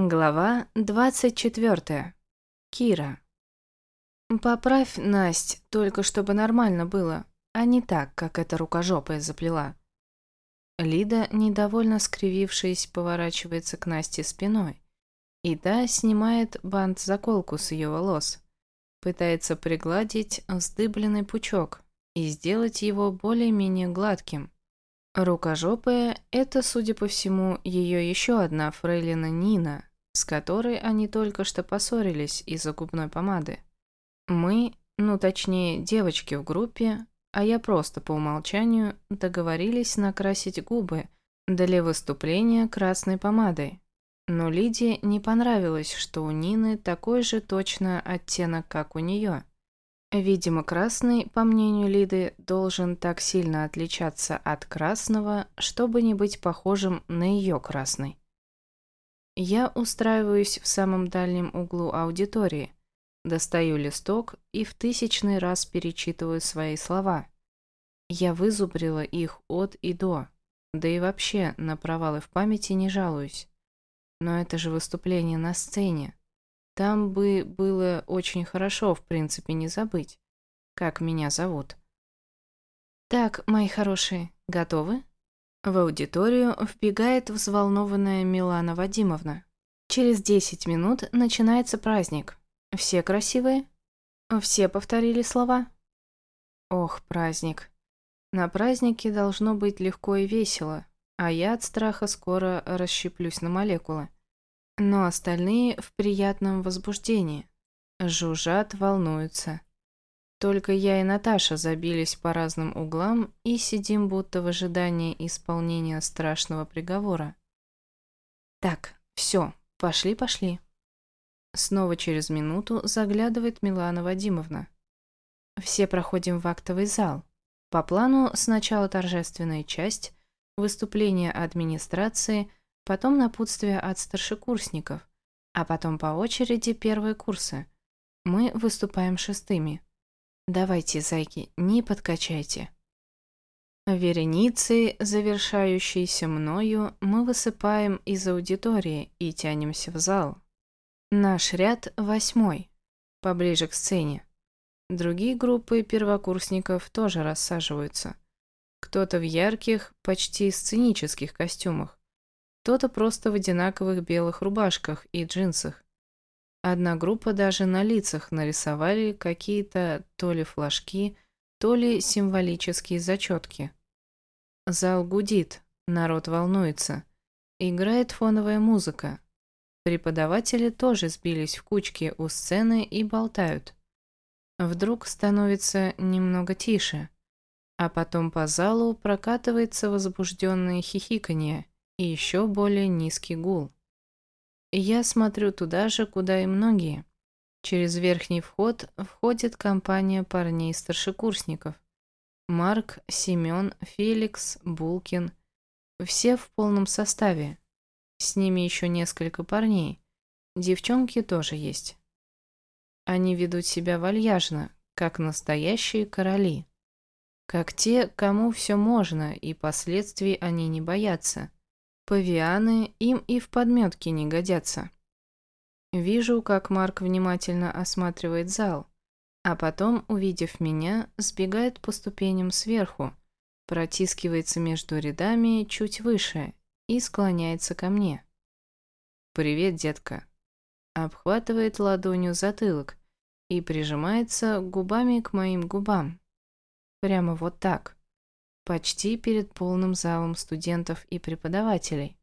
Глава 24. Кира. «Поправь, Насть, только чтобы нормально было, а не так, как эта рукожопая заплела». Лида, недовольно скривившись, поворачивается к Насте спиной. И та снимает бант-заколку с ее волос. Пытается пригладить вздыбленный пучок и сделать его более-менее гладким. Рукожопая – это, судя по всему, ее еще одна фрейлина Нина – с которой они только что поссорились из-за губной помады. Мы, ну точнее девочки в группе, а я просто по умолчанию договорились накрасить губы для выступления красной помадой. Но Лиде не понравилось, что у Нины такой же точно оттенок, как у нее. Видимо, красный, по мнению Лиды, должен так сильно отличаться от красного, чтобы не быть похожим на ее красный. Я устраиваюсь в самом дальнем углу аудитории, достаю листок и в тысячный раз перечитываю свои слова. Я вызубрила их от и до, да и вообще на провалы в памяти не жалуюсь. Но это же выступление на сцене. Там бы было очень хорошо, в принципе, не забыть, как меня зовут. Так, мои хорошие, готовы? В аудиторию вбегает взволнованная Милана Вадимовна. Через 10 минут начинается праздник. Все красивые? Все повторили слова? Ох, праздник. На празднике должно быть легко и весело, а я от страха скоро расщеплюсь на молекулы. Но остальные в приятном возбуждении. Жужжат, волнуются. Только я и Наташа забились по разным углам и сидим будто в ожидании исполнения страшного приговора. Так, все, пошли, пошли. Снова через минуту заглядывает Милана Вадимовна. Все проходим в актовый зал. По плану сначала торжественная часть, выступление администрации, потом напутствие от старшекурсников, а потом по очереди первые курсы. Мы выступаем шестыми. Давайте, зайки, не подкачайте. Вереницей, завершающейся мною, мы высыпаем из аудитории и тянемся в зал. Наш ряд восьмой, поближе к сцене. Другие группы первокурсников тоже рассаживаются. Кто-то в ярких, почти сценических костюмах, кто-то просто в одинаковых белых рубашках и джинсах. Одна группа даже на лицах нарисовали какие-то то ли флажки, то ли символические зачетки. Зал гудит, народ волнуется. Играет фоновая музыка. Преподаватели тоже сбились в кучки у сцены и болтают. Вдруг становится немного тише, а потом по залу прокатывается возбужденное хихиканье и еще более низкий гул. Я смотрю туда же, куда и многие. Через верхний вход входит компания парней-старшекурсников. Марк, Семен, Феликс, Булкин. Все в полном составе. С ними еще несколько парней. Девчонки тоже есть. Они ведут себя вальяжно, как настоящие короли. Как те, кому все можно, и последствий они не боятся. Павианы им и в подметке не годятся. Вижу, как Марк внимательно осматривает зал, а потом, увидев меня, сбегает по ступеням сверху, протискивается между рядами чуть выше и склоняется ко мне. «Привет, детка!» Обхватывает ладонью затылок и прижимается губами к моим губам. Прямо вот так почти перед полным залом студентов и преподавателей.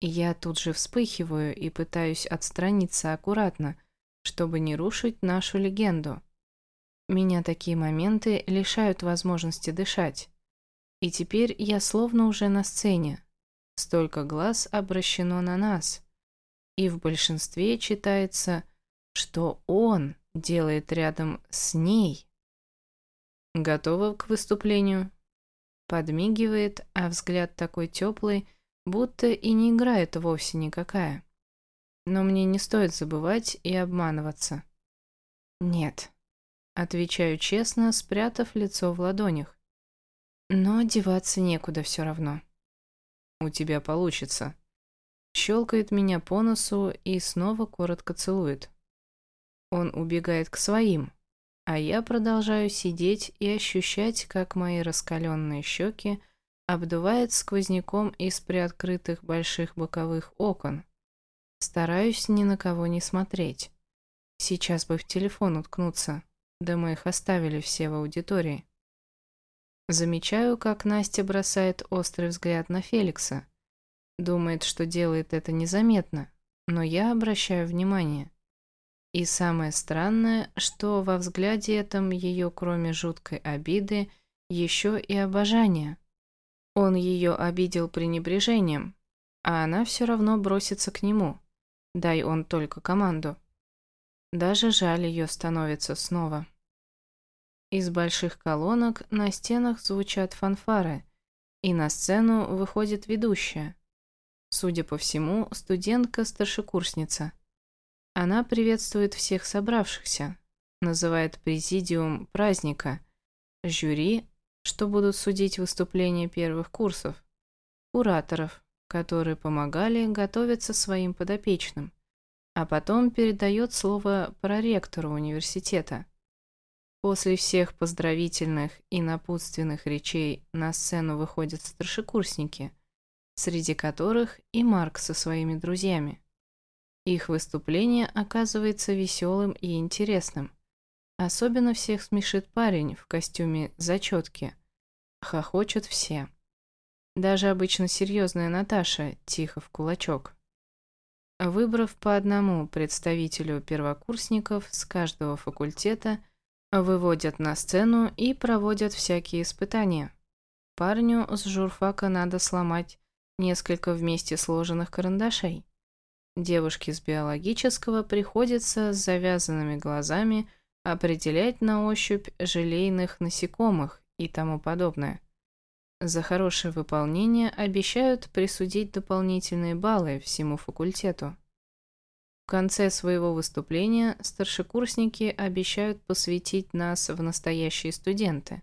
Я тут же вспыхиваю и пытаюсь отстраниться аккуратно, чтобы не рушить нашу легенду. Меня такие моменты лишают возможности дышать. И теперь я словно уже на сцене. Столько глаз обращено на нас. И в большинстве читается, что он делает рядом с ней. Готова к выступлению? Подмигивает, а взгляд такой теплый, будто и не играет вовсе никакая. Но мне не стоит забывать и обманываться. Нет. Отвечаю честно, спрятав лицо в ладонях. Но одеваться некуда все равно. У тебя получится. щелкает меня по носу и снова коротко целует. Он убегает к своим, а я продолжаю сидеть и ощущать, как мои раскаленные щеки обдувает сквозняком из приоткрытых больших боковых окон. Стараюсь ни на кого не смотреть. Сейчас бы в телефон уткнуться, да мы их оставили все в аудитории. Замечаю, как Настя бросает острый взгляд на Феликса. Думает, что делает это незаметно, но я обращаю внимание. И самое странное, что во взгляде этом ее, кроме жуткой обиды, еще и обожание. Он ее обидел пренебрежением, а она все равно бросится к нему. Дай он только команду. Даже жаль ее становится снова. Из больших колонок на стенах звучат фанфары, и на сцену выходит ведущая. Судя по всему, студентка-старшекурсница – она приветствует всех собравшихся, называет президиум праздника, жюри, что будут судить выступления первых курсов, кураторов, которые помогали готовиться своим подопечным, а потом передает слово проректору университета. После всех поздравительных и напутственных речей на сцену выходят старшекурсники, среди которых и Марк со своими друзьями. Их выступление оказывается веселым и интересным. Особенно всех смешит парень в костюме зачетки. Хохочут все. Даже обычно серьезная Наташа тихо в кулачок. Выбрав по одному представителю первокурсников с каждого факультета, выводят на сцену и проводят всякие испытания. Парню с журфака надо сломать несколько вместе сложенных карандашей. Девушке с биологического приходится с завязанными глазами определять на ощупь желейных насекомых и тому подобное. За хорошее выполнение обещают присудить дополнительные баллы всему факультету. В конце своего выступления старшекурсники обещают посвятить нас в настоящие студенты.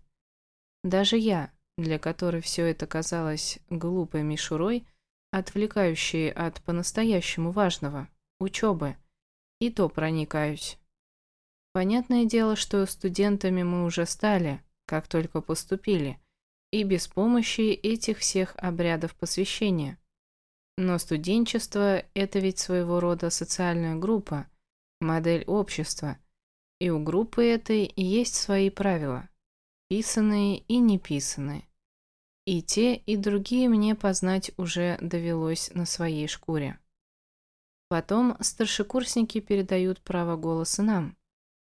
Даже я, для которой все это казалось глупой мишурой, отвлекающие от по-настоящему важного – учебы. И то проникаюсь. Понятное дело, что студентами мы уже стали, как только поступили, и без помощи этих всех обрядов посвящения. Но студенчество – это ведь своего рода социальная группа, модель общества, и у группы этой есть свои правила, писанные и неписанные. И те, и другие мне познать уже довелось на своей шкуре. Потом старшекурсники передают право голоса нам.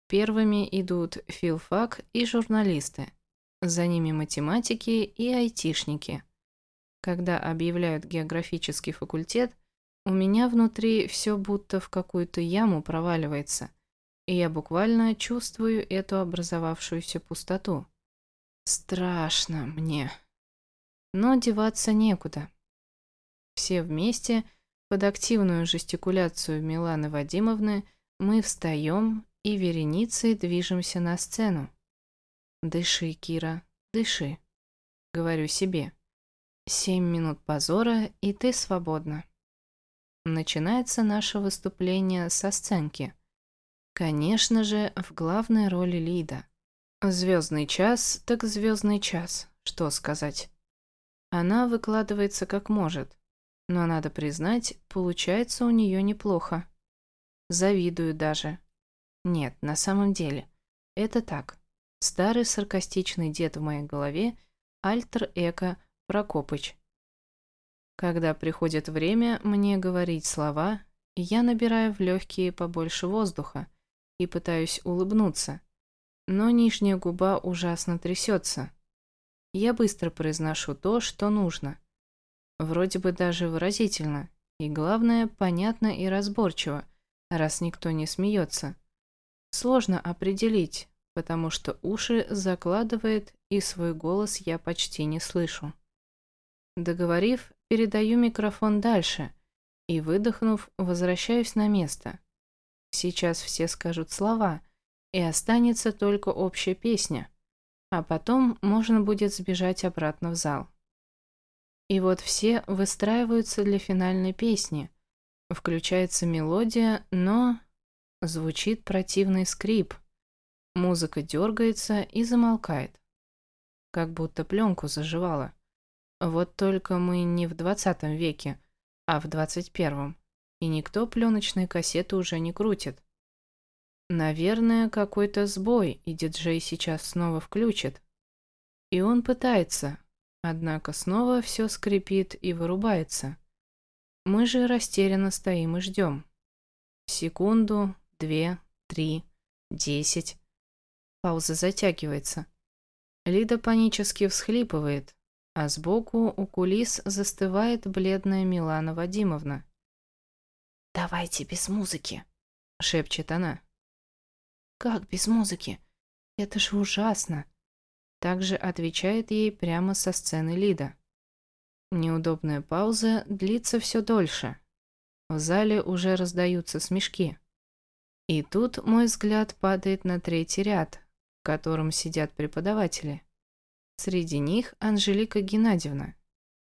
Первыми идут филфак и журналисты. За ними математики и айтишники. Когда объявляют географический факультет, у меня внутри все будто в какую-то яму проваливается, и я буквально чувствую эту образовавшуюся пустоту. Страшно мне но деваться некуда. Все вместе, под активную жестикуляцию Миланы Вадимовны, мы встаем и вереницей движемся на сцену. «Дыши, Кира, дыши», — говорю себе. «Семь минут позора, и ты свободна». Начинается наше выступление со сценки. Конечно же, в главной роли Лида. Звездный час, так звездный час, что сказать. Она выкладывается как может, но, надо признать, получается у нее неплохо. Завидую даже. Нет, на самом деле, это так. Старый саркастичный дед в моей голове, альтер-эко Прокопыч. Когда приходит время мне говорить слова, я набираю в легкие побольше воздуха и пытаюсь улыбнуться, но нижняя губа ужасно трясется, я быстро произношу то, что нужно. Вроде бы даже выразительно. И главное, понятно и разборчиво, раз никто не смеется. Сложно определить, потому что уши закладывает, и свой голос я почти не слышу. Договорив, передаю микрофон дальше и, выдохнув, возвращаюсь на место. Сейчас все скажут слова, и останется только общая песня – а потом можно будет сбежать обратно в зал. И вот все выстраиваются для финальной песни, Включается мелодия, но звучит противный скрип. Музыка дергается и замолкает. Как будто пленку заживала. Вот только мы не в двадцатом веке, а в двадцать первом, и никто пленочные кассеты уже не крутит. Наверное, какой-то сбой, и диджей сейчас снова включит. И он пытается, однако снова все скрипит и вырубается. Мы же растерянно стоим и ждем. Секунду, две, три, десять. Пауза затягивается. Лида панически всхлипывает, а сбоку у кулис застывает бледная Милана Вадимовна. «Давайте без музыки», — шепчет она. «Как без музыки? Это же ужасно!» Также отвечает ей прямо со сцены Лида. Неудобная пауза длится все дольше. В зале уже раздаются смешки. И тут мой взгляд падает на третий ряд, в котором сидят преподаватели. Среди них Анжелика Геннадьевна.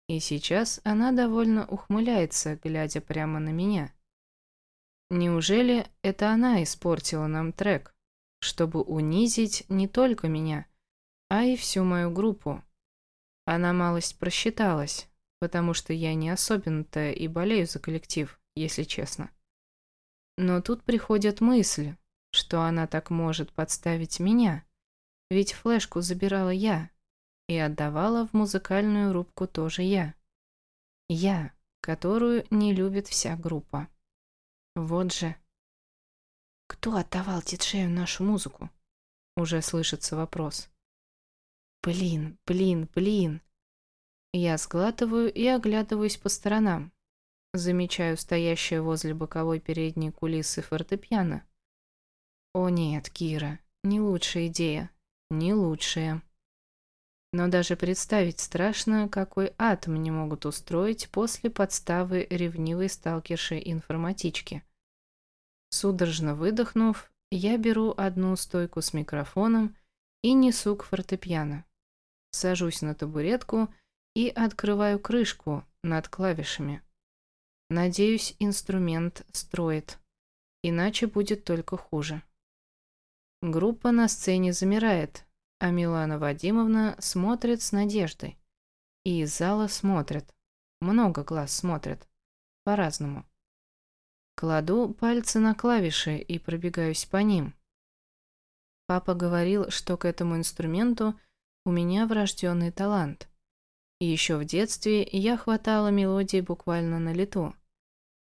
И сейчас она довольно ухмыляется, глядя прямо на меня. Неужели это она испортила нам трек, чтобы унизить не только меня, а и всю мою группу? Она малость просчиталась, потому что я не особенно-то и болею за коллектив, если честно. Но тут приходит мысль, что она так может подставить меня, ведь флешку забирала я, и отдавала в музыкальную рубку тоже я. Я, которую не любит вся группа. Вот же. Кто отдавал диджею нашу музыку? Уже слышится вопрос. Блин, блин, блин. Я сглатываю и оглядываюсь по сторонам. Замечаю стоящее возле боковой передней кулисы фортепиано. О нет, Кира, не лучшая идея. Не лучшая. Но даже представить страшно, какой ад мне могут устроить после подставы ревнивой сталкерши-информатички. Судорожно выдохнув, я беру одну стойку с микрофоном и несу к фортепиано. Сажусь на табуретку и открываю крышку над клавишами. Надеюсь, инструмент строит, иначе будет только хуже. Группа на сцене замирает, а Милана Вадимовна смотрит с надеждой. И из зала смотрят. Много глаз смотрят. По-разному. Кладу пальцы на клавиши и пробегаюсь по ним. Папа говорил, что к этому инструменту у меня врожденный талант. И еще в детстве я хватала мелодии буквально на лету.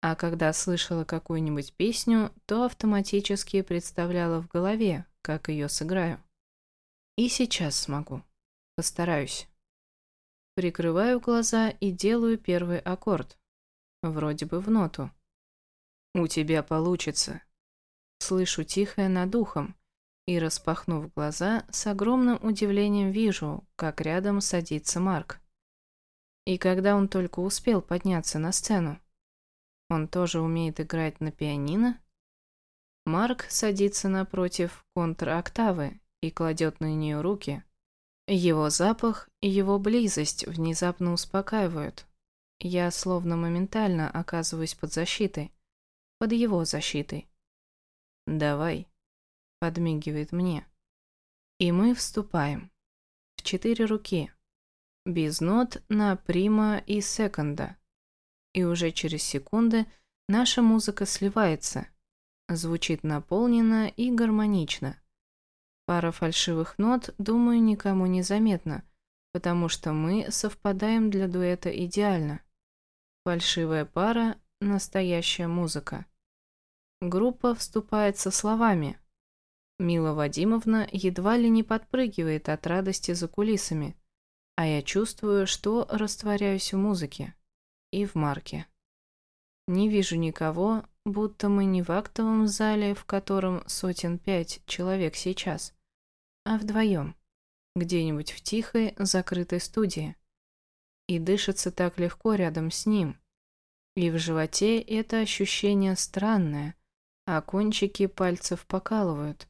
А когда слышала какую-нибудь песню, то автоматически представляла в голове, как ее сыграю. И сейчас смогу. Постараюсь. Прикрываю глаза и делаю первый аккорд. Вроде бы в ноту. «У тебя получится». Слышу тихое над ухом и, распахнув глаза, с огромным удивлением вижу, как рядом садится Марк. И когда он только успел подняться на сцену, он тоже умеет играть на пианино? Марк садится напротив контр-октавы и кладет на нее руки. Его запах и его близость внезапно успокаивают. Я словно моментально оказываюсь под защитой. Под его защитой. «Давай», — подмигивает мне. И мы вступаем. В четыре руки. Без нот на прима и секонда. И уже через секунды наша музыка сливается. Звучит наполненно и гармонично. Пара фальшивых нот, думаю, никому не заметна, потому что мы совпадаем для дуэта идеально. Фальшивая пара – настоящая музыка. Группа вступает со словами. Мила Вадимовна едва ли не подпрыгивает от радости за кулисами, а я чувствую, что растворяюсь в музыке и в марке. Не вижу никого, будто мы не в актовом зале, в котором сотен пять человек сейчас, а вдвоем, где-нибудь в тихой, закрытой студии. И дышится так легко рядом с ним. И в животе это ощущение странное, а кончики пальцев покалывают,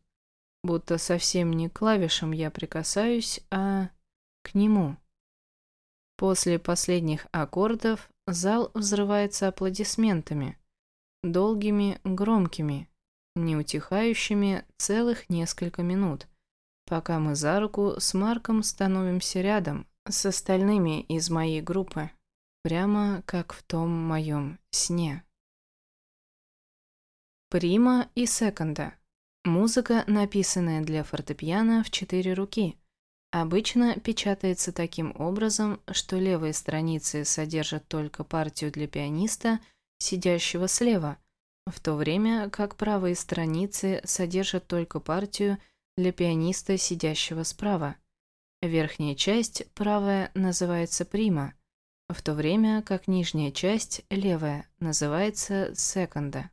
будто совсем не клавишам я прикасаюсь, а к нему. После последних аккордов зал взрывается аплодисментами, долгими, громкими, не утихающими целых несколько минут, пока мы за руку с Марком становимся рядом с остальными из моей группы, прямо как в том моем сне. Прима и секонда. Музыка, написанная для фортепиано в четыре руки, обычно печатается таким образом, что левые страницы содержат только партию для пианиста, сидящего слева, в то время как правые страницы содержат только партию для пианиста, сидящего справа. Верхняя часть, правая, называется прима, в то время как нижняя часть, левая, называется секонда.